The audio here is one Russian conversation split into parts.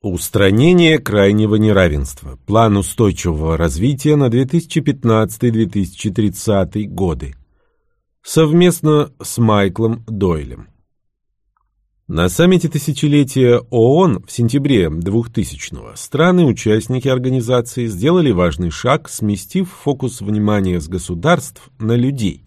Устранение крайнего неравенства. План устойчивого развития на 2015-2030 годы. Совместно с Майклом Дойлем. На саммите тысячелетия ООН в сентябре 2000-го страны-участники организации сделали важный шаг, сместив фокус внимания с государств на людей.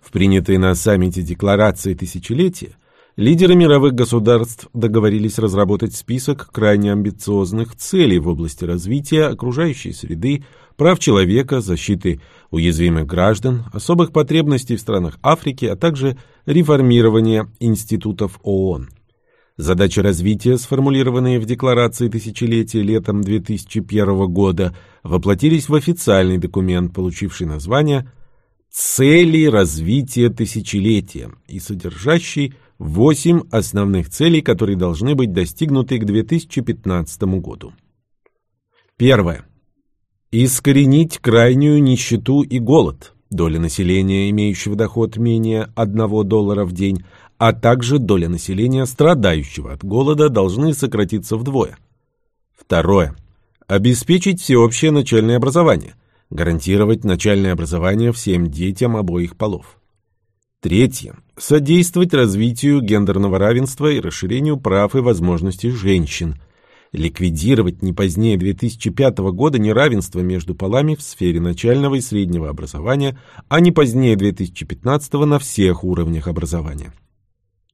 В принятой на саммите декларации тысячелетия – Лидеры мировых государств договорились разработать список крайне амбициозных целей в области развития окружающей среды, прав человека, защиты уязвимых граждан, особых потребностей в странах Африки, а также реформирования институтов ООН. Задачи развития, сформулированные в Декларации тысячелетия летом 2001 года, воплотились в официальный документ, получивший название «Цели развития тысячелетия» и содержащий Восемь основных целей, которые должны быть достигнуты к 2015 году. Первое. Искоренить крайнюю нищету и голод, доля населения, имеющего доход менее 1 доллара в день, а также доля населения, страдающего от голода, должны сократиться вдвое. Второе. Обеспечить всеобщее начальное образование, гарантировать начальное образование всем детям обоих полов. Третье. Содействовать развитию гендерного равенства и расширению прав и возможностей женщин. Ликвидировать не позднее 2005 года неравенство между полами в сфере начального и среднего образования, а не позднее 2015 на всех уровнях образования.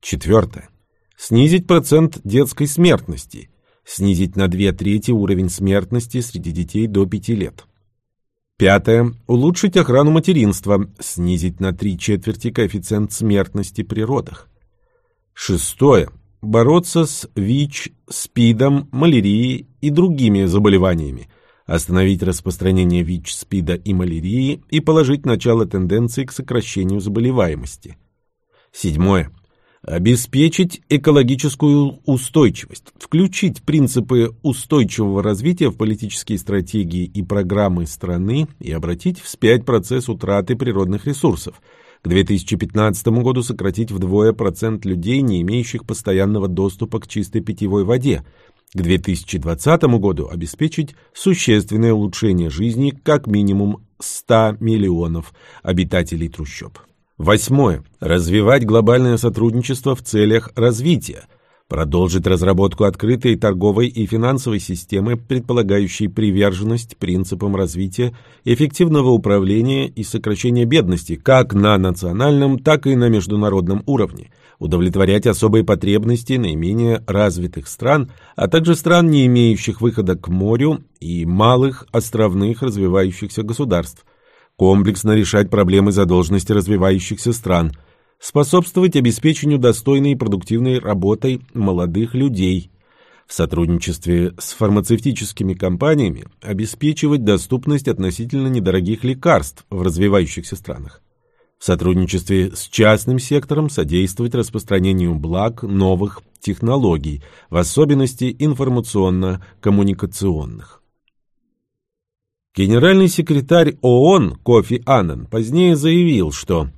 Четвертое. Снизить процент детской смертности. Снизить на две трети уровень смертности среди детей до 5 лет. Пятое. Улучшить охрану материнства, снизить на три четверти коэффициент смертности при родах. Шестое. Бороться с ВИЧ, СПИДом, малярией и другими заболеваниями. Остановить распространение ВИЧ, СПИДа и малярии и положить начало тенденции к сокращению заболеваемости. Седьмое Обеспечить экологическую устойчивость, включить принципы устойчивого развития в политические стратегии и программы страны и обратить вспять процесс утраты природных ресурсов. К 2015 году сократить вдвое процент людей, не имеющих постоянного доступа к чистой питьевой воде. К 2020 году обеспечить существенное улучшение жизни как минимум 100 миллионов обитателей трущоб. Восьмое. Развивать глобальное сотрудничество в целях развития. Продолжить разработку открытой торговой и финансовой системы, предполагающей приверженность принципам развития, эффективного управления и сокращения бедности как на национальном, так и на международном уровне. Удовлетворять особые потребности наименее развитых стран, а также стран, не имеющих выхода к морю и малых островных развивающихся государств комплексно решать проблемы задолженности развивающихся стран, способствовать обеспечению достойной и продуктивной работой молодых людей, в сотрудничестве с фармацевтическими компаниями обеспечивать доступность относительно недорогих лекарств в развивающихся странах, в сотрудничестве с частным сектором содействовать распространению благ новых технологий, в особенности информационно-коммуникационных. Генеральный секретарь ООН Кофи Аннан позднее заявил, что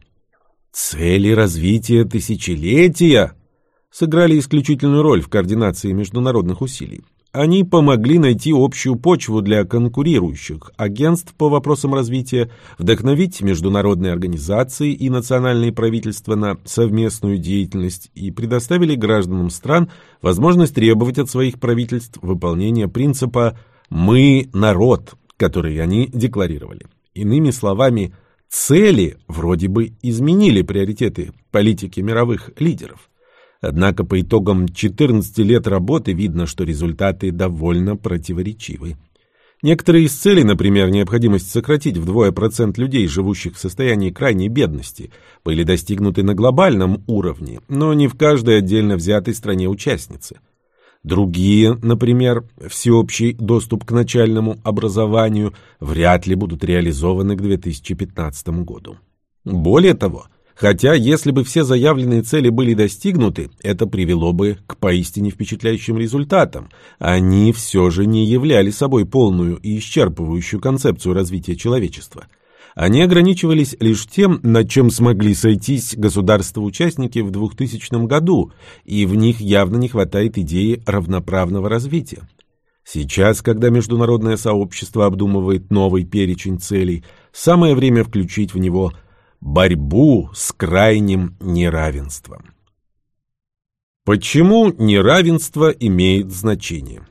«цели развития тысячелетия» сыграли исключительную роль в координации международных усилий. Они помогли найти общую почву для конкурирующих агентств по вопросам развития, вдохновить международные организации и национальные правительства на совместную деятельность и предоставили гражданам стран возможность требовать от своих правительств выполнения принципа «мы – народ», которые они декларировали. Иными словами, цели вроде бы изменили приоритеты политики мировых лидеров. Однако по итогам 14 лет работы видно, что результаты довольно противоречивы. Некоторые из целей, например, необходимость сократить вдвое процент людей, живущих в состоянии крайней бедности, были достигнуты на глобальном уровне, но не в каждой отдельно взятой стране-участнице. Другие, например, всеобщий доступ к начальному образованию, вряд ли будут реализованы к 2015 году. Более того, хотя если бы все заявленные цели были достигнуты, это привело бы к поистине впечатляющим результатам, они все же не являли собой полную и исчерпывающую концепцию развития человечества – они ограничивались лишь тем, над чем смогли сойтись государства-участники в 2000 году, и в них явно не хватает идеи равноправного развития. Сейчас, когда международное сообщество обдумывает новый перечень целей, самое время включить в него борьбу с крайним неравенством. Почему неравенство имеет значение?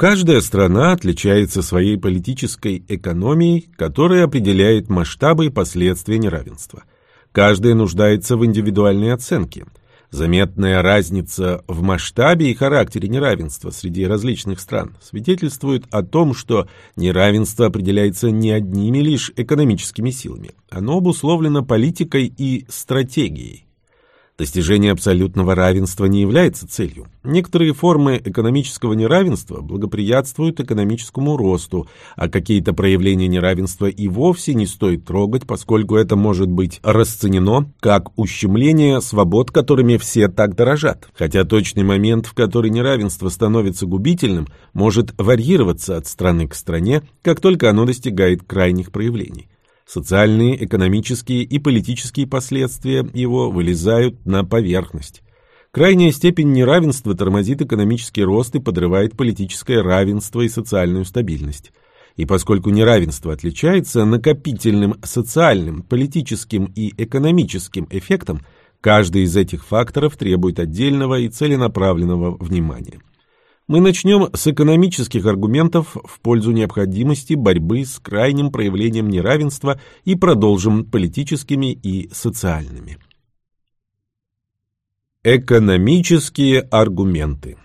Каждая страна отличается своей политической экономией, которая определяет масштабы и последствия неравенства. Каждая нуждается в индивидуальной оценке – Заметная разница в масштабе и характере неравенства среди различных стран свидетельствует о том, что неравенство определяется не одними лишь экономическими силами. Оно обусловлено политикой и стратегией. Достижение абсолютного равенства не является целью. Некоторые формы экономического неравенства благоприятствуют экономическому росту, а какие-то проявления неравенства и вовсе не стоит трогать, поскольку это может быть расценено как ущемление свобод, которыми все так дорожат. Хотя точный момент, в который неравенство становится губительным, может варьироваться от страны к стране, как только оно достигает крайних проявлений. Социальные, экономические и политические последствия его вылезают на поверхность. Крайняя степень неравенства тормозит экономический рост и подрывает политическое равенство и социальную стабильность. И поскольку неравенство отличается накопительным социальным, политическим и экономическим эффектом, каждый из этих факторов требует отдельного и целенаправленного внимания. Мы начнем с экономических аргументов в пользу необходимости борьбы с крайним проявлением неравенства и продолжим политическими и социальными. Экономические аргументы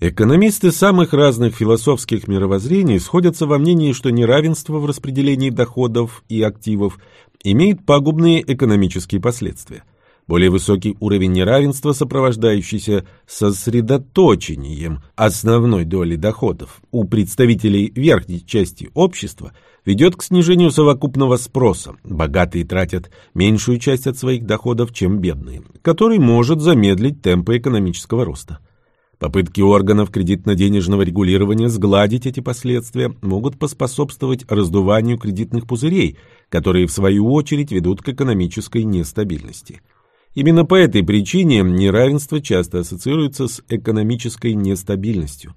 Экономисты самых разных философских мировоззрений сходятся во мнении, что неравенство в распределении доходов и активов имеет пагубные экономические последствия. Более высокий уровень неравенства, сопровождающийся сосредоточением основной доли доходов у представителей верхней части общества, ведет к снижению совокупного спроса. Богатые тратят меньшую часть от своих доходов, чем бедные, который может замедлить темпы экономического роста. Попытки органов кредитно-денежного регулирования сгладить эти последствия могут поспособствовать раздуванию кредитных пузырей, которые в свою очередь ведут к экономической нестабильности. Именно по этой причине неравенство часто ассоциируется с экономической нестабильностью.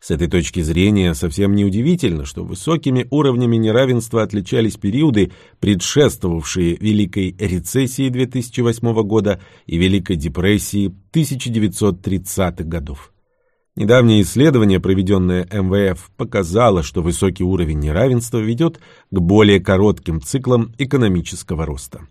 С этой точки зрения совсем неудивительно, что высокими уровнями неравенства отличались периоды, предшествовавшие Великой рецессии 2008 года и Великой депрессии 1930-х годов. Недавнее исследование, проведенное МВФ, показало, что высокий уровень неравенства ведет к более коротким циклам экономического роста.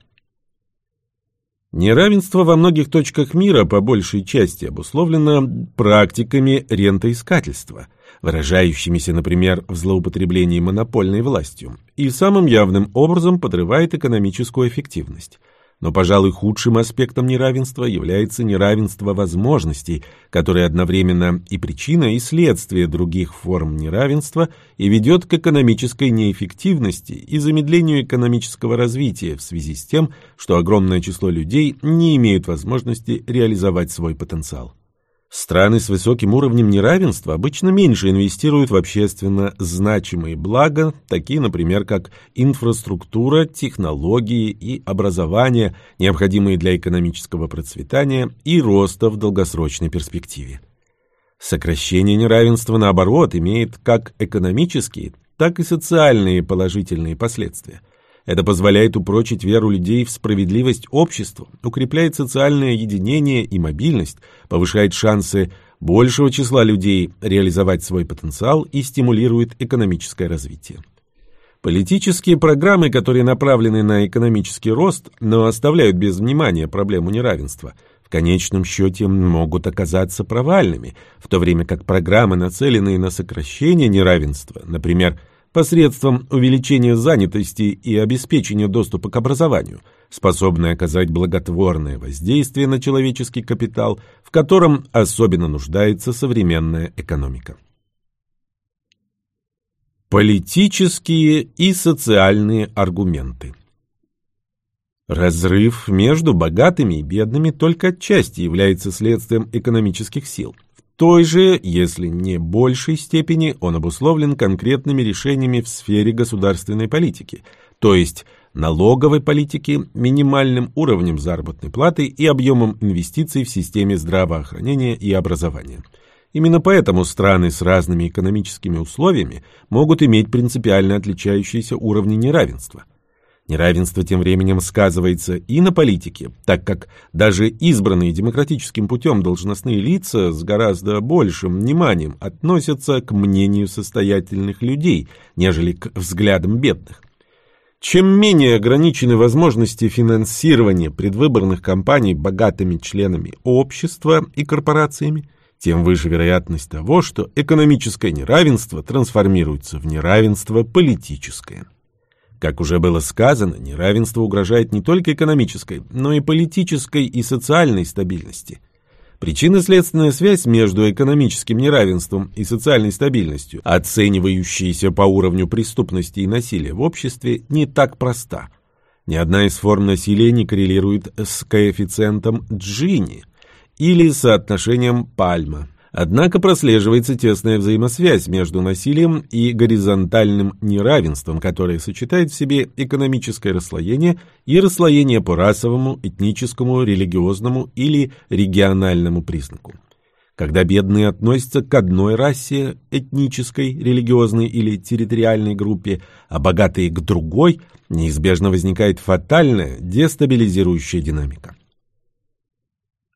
Неравенство во многих точках мира по большей части обусловлено практиками рентоискательства, выражающимися, например, в злоупотреблении монопольной властью, и самым явным образом подрывает экономическую эффективность – но, пожалуй, худшим аспектом неравенства является неравенство возможностей, которое одновременно и причина, и следствие других форм неравенства и ведет к экономической неэффективности и замедлению экономического развития в связи с тем, что огромное число людей не имеют возможности реализовать свой потенциал. Страны с высоким уровнем неравенства обычно меньше инвестируют в общественно значимые блага, такие, например, как инфраструктура, технологии и образование, необходимые для экономического процветания и роста в долгосрочной перспективе. Сокращение неравенства, наоборот, имеет как экономические, так и социальные положительные последствия – это позволяет упрочить веру людей в справедливость общества, укрепляет социальное единение и мобильность, повышает шансы большего числа людей реализовать свой потенциал и стимулирует экономическое развитие. Политические программы, которые направлены на экономический рост, но оставляют без внимания проблему неравенства, в конечном счете могут оказаться провальными, в то время как программы, нацеленные на сокращение неравенства, например, посредством увеличения занятости и обеспечения доступа к образованию, способны оказать благотворное воздействие на человеческий капитал, в котором особенно нуждается современная экономика. Политические и социальные аргументы Разрыв между богатыми и бедными только отчасти является следствием экономических сил – той же, если не большей степени, он обусловлен конкретными решениями в сфере государственной политики, то есть налоговой политики, минимальным уровнем заработной платы и объемом инвестиций в системе здравоохранения и образования. Именно поэтому страны с разными экономическими условиями могут иметь принципиально отличающиеся уровни неравенства – Неравенство тем временем сказывается и на политике, так как даже избранные демократическим путем должностные лица с гораздо большим вниманием относятся к мнению состоятельных людей, нежели к взглядам бедных. Чем менее ограничены возможности финансирования предвыборных кампаний богатыми членами общества и корпорациями, тем выше вероятность того, что экономическое неравенство трансформируется в неравенство политическое. Как уже было сказано, неравенство угрожает не только экономической, но и политической и социальной стабильности. Причинно-следственная связь между экономическим неравенством и социальной стабильностью, оценивающаяся по уровню преступности и насилия в обществе, не так проста. Ни одна из форм насилия не коррелирует с коэффициентом Джини или соотношением Пальма. Однако прослеживается тесная взаимосвязь между насилием и горизонтальным неравенством, которое сочетает в себе экономическое расслоение и расслоение по расовому, этническому, религиозному или региональному признаку. Когда бедные относятся к одной расе, этнической, религиозной или территориальной группе, а богатые к другой, неизбежно возникает фатальная дестабилизирующая динамика.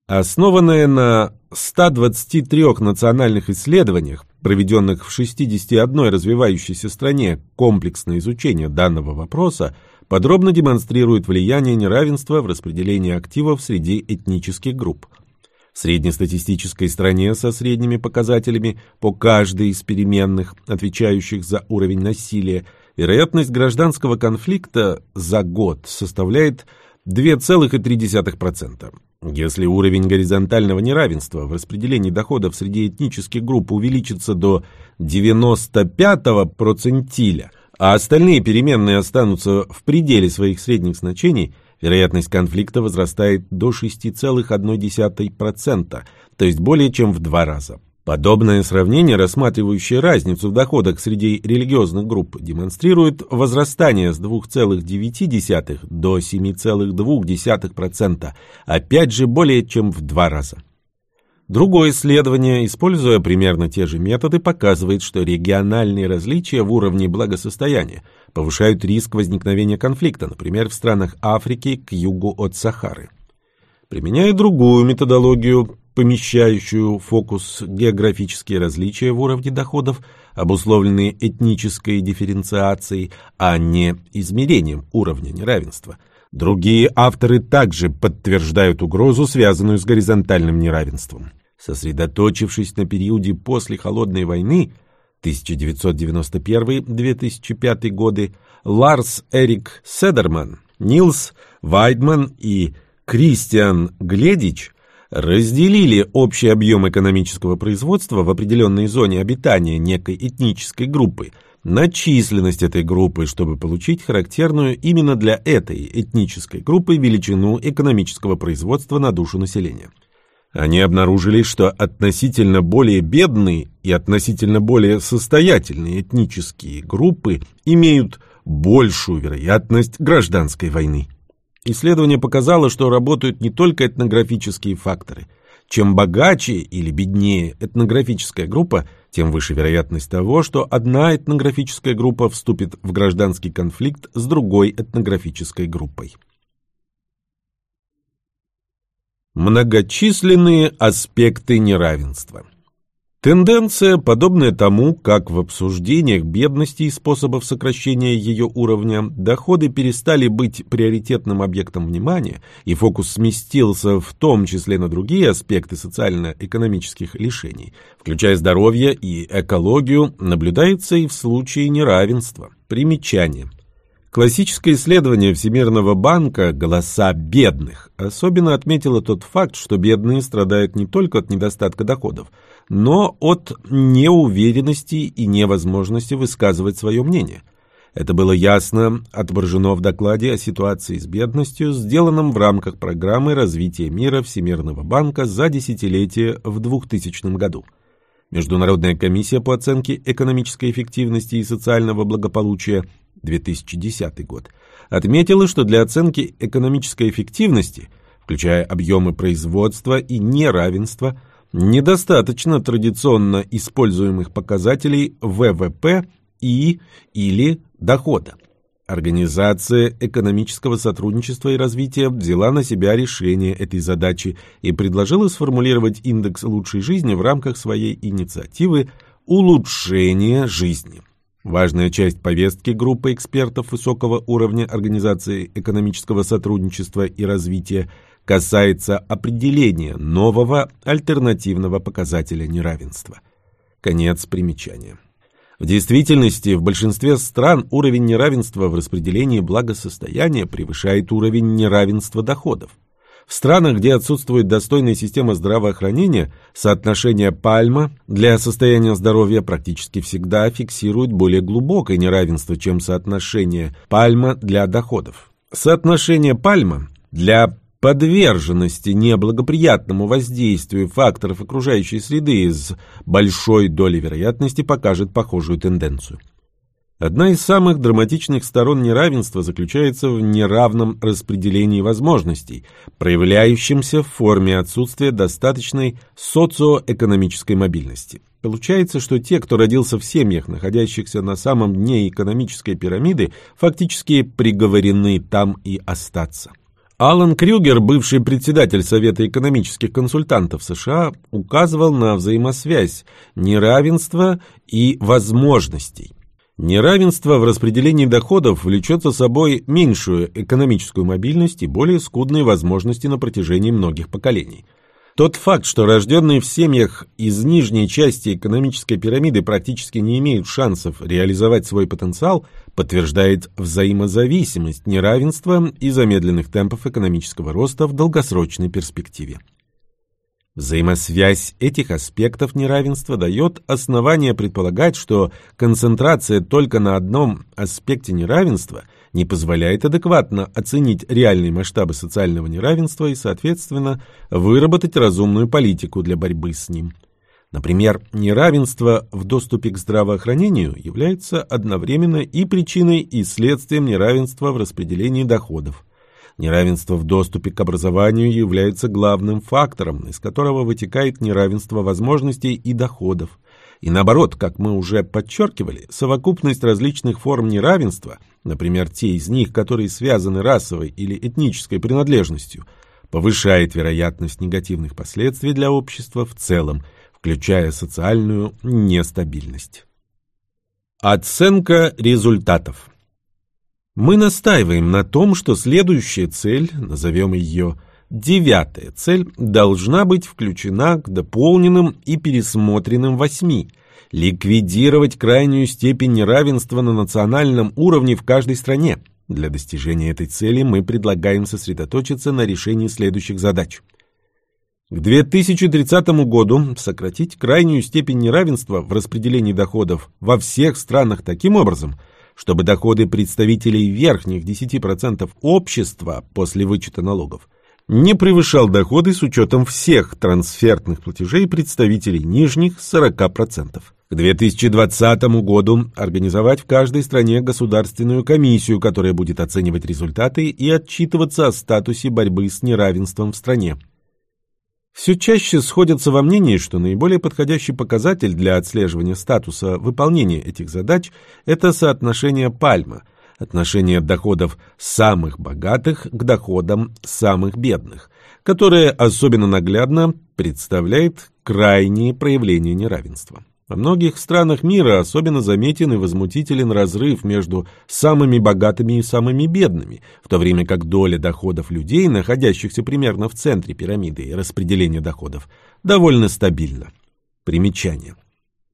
Основанная на 123 национальных исследованиях, проведенных в 61 развивающейся стране, комплексное изучение данного вопроса подробно демонстрирует влияние неравенства в распределении активов среди этнических групп. В среднестатистической стране со средними показателями по каждой из переменных, отвечающих за уровень насилия, вероятность гражданского конфликта за год составляет 2,3%. Если уровень горизонтального неравенства в распределении доходов среди этнических групп увеличится до 95-го процентиля, а остальные переменные останутся в пределе своих средних значений, вероятность конфликта возрастает до 6,1%, то есть более чем в два раза. Подобное сравнение, рассматривающее разницу в доходах среди религиозных групп, демонстрирует возрастание с 2,9 до 7,2%, опять же более чем в два раза. Другое исследование, используя примерно те же методы, показывает, что региональные различия в уровне благосостояния повышают риск возникновения конфликта, например, в странах Африки к югу от Сахары. Применяя другую методологию, помещающую в фокус географические различия в уровне доходов, обусловленные этнической дифференциацией, а не измерением уровня неравенства. Другие авторы также подтверждают угрозу, связанную с горизонтальным неравенством. Сосредоточившись на периоде после Холодной войны 1991-2005 годы, Ларс Эрик Седерман, Нилс Вайдман и Кристиан Гледич – разделили общий объем экономического производства в определенной зоне обитания некой этнической группы на численность этой группы, чтобы получить характерную именно для этой этнической группы величину экономического производства на душу населения. Они обнаружили, что относительно более бедные и относительно более состоятельные этнические группы имеют большую вероятность гражданской войны. Исследование показало, что работают не только этнографические факторы. Чем богаче или беднее этнографическая группа, тем выше вероятность того, что одна этнографическая группа вступит в гражданский конфликт с другой этнографической группой. Многочисленные аспекты неравенства Тенденция, подобная тому, как в обсуждениях бедности и способов сокращения ее уровня доходы перестали быть приоритетным объектом внимания, и фокус сместился в том числе на другие аспекты социально-экономических лишений, включая здоровье и экологию, наблюдается и в случае неравенства. Примечание. Классическое исследование Всемирного банка «Голоса бедных» особенно отметило тот факт, что бедные страдают не только от недостатка доходов, но от неуверенности и невозможности высказывать свое мнение. Это было ясно отображено в докладе о ситуации с бедностью, сделанном в рамках программы развития мира Всемирного банка за десятилетие в 2000 году. Международная комиссия по оценке экономической эффективности и социального благополучия 2010 год отметила, что для оценки экономической эффективности, включая объемы производства и неравенства, недостаточно традиционно используемых показателей ВВП и или дохода. Организация экономического сотрудничества и развития взяла на себя решение этой задачи и предложила сформулировать индекс лучшей жизни в рамках своей инициативы улучшения жизни. Важная часть повестки группы экспертов высокого уровня Организации экономического сотрудничества и развития касается определения нового альтернативного показателя неравенства. Конец примечания. В действительности, в большинстве стран уровень неравенства в распределении благосостояния превышает уровень неравенства доходов. В странах, где отсутствует достойная система здравоохранения, соотношение Пальма для состояния здоровья практически всегда фиксирует более глубокое неравенство, чем соотношение Пальма для доходов. Соотношение Пальма для подверженности неблагоприятному воздействию факторов окружающей среды с большой долей вероятности покажет похожую тенденцию. Одна из самых драматичных сторон неравенства заключается в неравном распределении возможностей, проявляющемся в форме отсутствия достаточной социоэкономической мобильности. Получается, что те, кто родился в семьях, находящихся на самом дне экономической пирамиды, фактически приговорены там и остаться. Алан Крюгер, бывший председатель Совета экономических консультантов США, указывал на взаимосвязь неравенства и возможностей. Неравенство в распределении доходов влечет за собой меньшую экономическую мобильность и более скудные возможности на протяжении многих поколений – тот факт, что рожденные в семьях из нижней части экономической пирамиды практически не имеют шансов реализовать свой потенциал, подтверждает взаимозависимость неравенства и замедленных темпов экономического роста в долгосрочной перспективе. Взаимосвязь этих аспектов неравенства дает основание предполагать, что концентрация только на одном аспекте неравенства – не позволяет адекватно оценить реальные масштабы социального неравенства и, соответственно, выработать разумную политику для борьбы с ним. Например, неравенство в доступе к здравоохранению является одновременно и причиной, и следствием неравенства в распределении доходов. Неравенство в доступе к образованию является главным фактором, из которого вытекает неравенство возможностей и доходов. И наоборот, как мы уже подчеркивали, совокупность различных форм неравенства, например, те из них, которые связаны расовой или этнической принадлежностью, повышает вероятность негативных последствий для общества в целом, включая социальную нестабильность. Оценка результатов Мы настаиваем на том, что следующая цель, назовем ее Девятая цель должна быть включена к дополненным и пересмотренным восьми – ликвидировать крайнюю степень неравенства на национальном уровне в каждой стране. Для достижения этой цели мы предлагаем сосредоточиться на решении следующих задач. К 2030 году сократить крайнюю степень неравенства в распределении доходов во всех странах таким образом, чтобы доходы представителей верхних 10% общества после вычета налогов – не превышал доходы с учетом всех трансфертных платежей представителей нижних 40%. К 2020 году организовать в каждой стране государственную комиссию, которая будет оценивать результаты и отчитываться о статусе борьбы с неравенством в стране. Все чаще сходятся во мнении, что наиболее подходящий показатель для отслеживания статуса выполнения этих задач – это соотношение Пальма – отношение доходов самых богатых к доходам самых бедных, которое особенно наглядно представляет крайние проявления неравенства. Во многих странах мира особенно заметен и возмутителен разрыв между самыми богатыми и самыми бедными, в то время как доля доходов людей, находящихся примерно в центре пирамиды и распределения доходов, довольно стабильна. Примечание.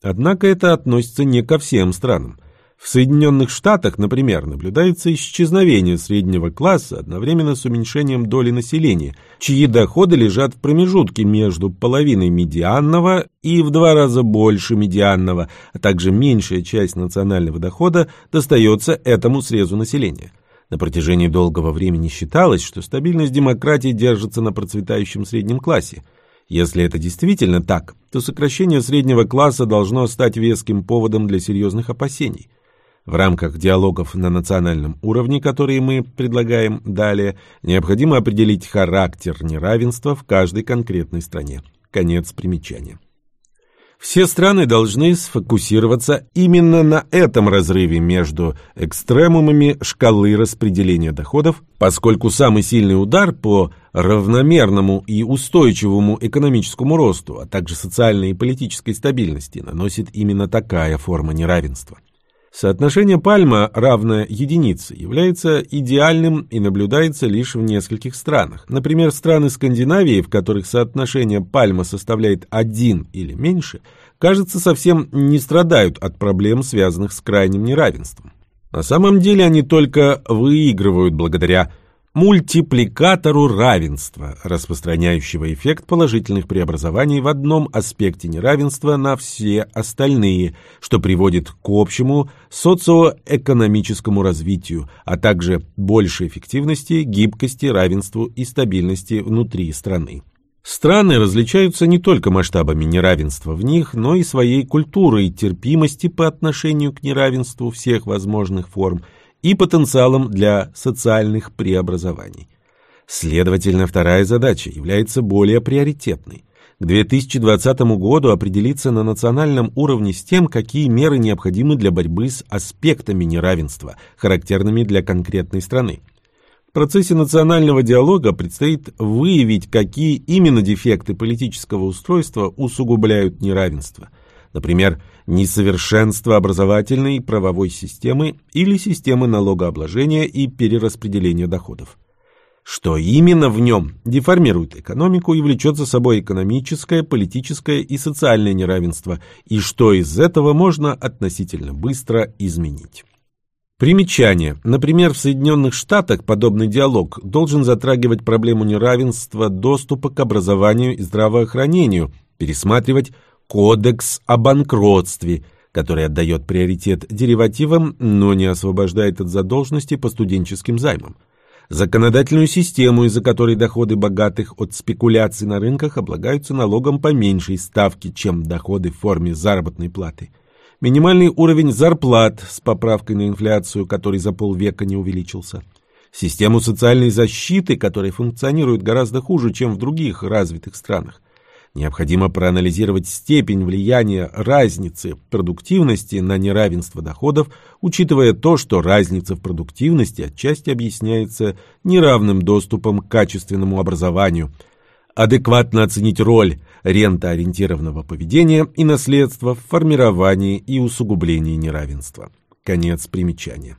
Однако это относится не ко всем странам. В Соединенных Штатах, например, наблюдается исчезновение среднего класса одновременно с уменьшением доли населения, чьи доходы лежат в промежутке между половиной медианного и в два раза больше медианного, а также меньшая часть национального дохода достается этому срезу населения. На протяжении долгого времени считалось, что стабильность демократии держится на процветающем среднем классе. Если это действительно так, то сокращение среднего класса должно стать веским поводом для серьезных опасений. В рамках диалогов на национальном уровне, которые мы предлагаем далее, необходимо определить характер неравенства в каждой конкретной стране. Конец примечания. Все страны должны сфокусироваться именно на этом разрыве между экстремумами шкалы распределения доходов, поскольку самый сильный удар по равномерному и устойчивому экономическому росту, а также социальной и политической стабильности наносит именно такая форма неравенства. Соотношение пальма, равное единице, является идеальным и наблюдается лишь в нескольких странах. Например, страны Скандинавии, в которых соотношение пальма составляет один или меньше, кажется, совсем не страдают от проблем, связанных с крайним неравенством. На самом деле они только выигрывают благодаря мультипликатору равенства, распространяющего эффект положительных преобразований в одном аспекте неравенства на все остальные, что приводит к общему социоэкономическому развитию, а также большей эффективности, гибкости, равенству и стабильности внутри страны. Страны различаются не только масштабами неравенства в них, но и своей культурой терпимости по отношению к неравенству всех возможных форм – и потенциалом для социальных преобразований. Следовательно, вторая задача является более приоритетной. К 2020 году определиться на национальном уровне с тем, какие меры необходимы для борьбы с аспектами неравенства, характерными для конкретной страны. В процессе национального диалога предстоит выявить, какие именно дефекты политического устройства усугубляют неравенство. Например, несовершенство образовательной и правовой системы или системы налогообложения и перераспределения доходов. Что именно в нем деформирует экономику и влечет за собой экономическое, политическое и социальное неравенство, и что из этого можно относительно быстро изменить. Примечание. Например, в Соединенных Штатах подобный диалог должен затрагивать проблему неравенства доступа к образованию и здравоохранению, пересматривать Кодекс о банкротстве, который отдает приоритет деривативам, но не освобождает от задолженности по студенческим займам. Законодательную систему, из-за которой доходы богатых от спекуляций на рынках облагаются налогом по меньшей ставке, чем доходы в форме заработной платы. Минимальный уровень зарплат с поправкой на инфляцию, который за полвека не увеличился. Систему социальной защиты, которая функционирует гораздо хуже, чем в других развитых странах Необходимо проанализировать степень влияния разницы продуктивности на неравенство доходов, учитывая то, что разница в продуктивности отчасти объясняется неравным доступом к качественному образованию, адекватно оценить роль рентоориентированного поведения и наследства в формировании и усугублении неравенства. Конец примечания.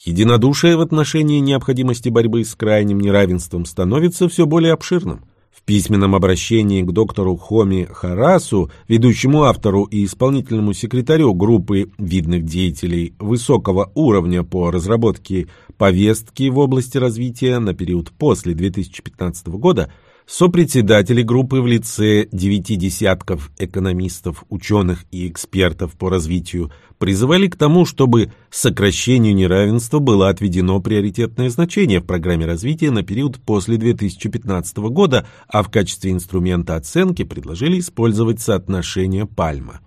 Единодушие в отношении необходимости борьбы с крайним неравенством становится все более обширным. Письменном обращении к доктору Хоми Харасу, ведущему автору и исполнительному секретарю группы видных деятелей высокого уровня по разработке повестки в области развития на период после 2015 года, Сопредседатели группы в лице девяти десятков экономистов, ученых и экспертов по развитию призывали к тому, чтобы сокращению неравенства было отведено приоритетное значение в программе развития на период после 2015 года, а в качестве инструмента оценки предложили использовать соотношение Пальма.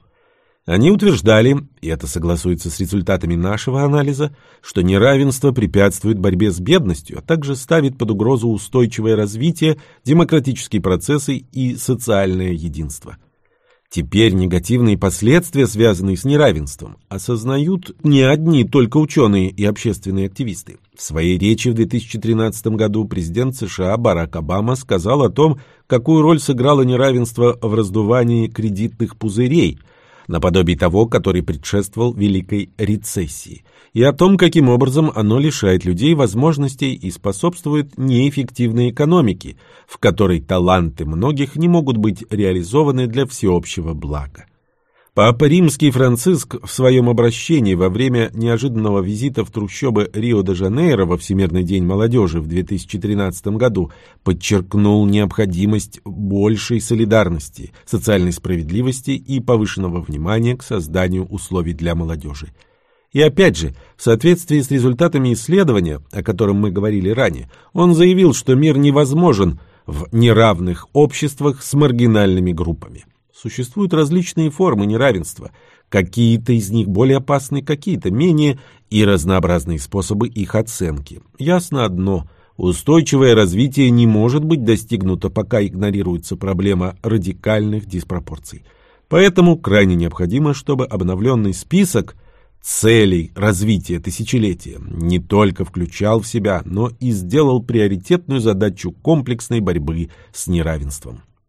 Они утверждали, и это согласуется с результатами нашего анализа, что неравенство препятствует борьбе с бедностью, а также ставит под угрозу устойчивое развитие, демократические процессы и социальное единство. Теперь негативные последствия, связанные с неравенством, осознают не одни только ученые и общественные активисты. В своей речи в 2013 году президент США Барак Обама сказал о том, какую роль сыграло неравенство в раздувании кредитных пузырей – наподобие того, который предшествовал Великой рецессии, и о том, каким образом оно лишает людей возможностей и способствует неэффективной экономике, в которой таланты многих не могут быть реализованы для всеобщего блага. Папа Римский Франциск в своем обращении во время неожиданного визита в трущобы Рио-де-Жанейро во Всемирный день молодежи в 2013 году подчеркнул необходимость большей солидарности, социальной справедливости и повышенного внимания к созданию условий для молодежи. И опять же, в соответствии с результатами исследования, о котором мы говорили ранее, он заявил, что мир невозможен в неравных обществах с маргинальными группами. Существуют различные формы неравенства. Какие-то из них более опасны, какие-то менее, и разнообразные способы их оценки. Ясно одно – Устойчивое развитие не может быть достигнуто, пока игнорируется проблема радикальных диспропорций. Поэтому крайне необходимо, чтобы обновленный список целей развития тысячелетия не только включал в себя, но и сделал приоритетную задачу комплексной борьбы с неравенством.